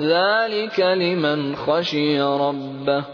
ذلك لمن خشي ربه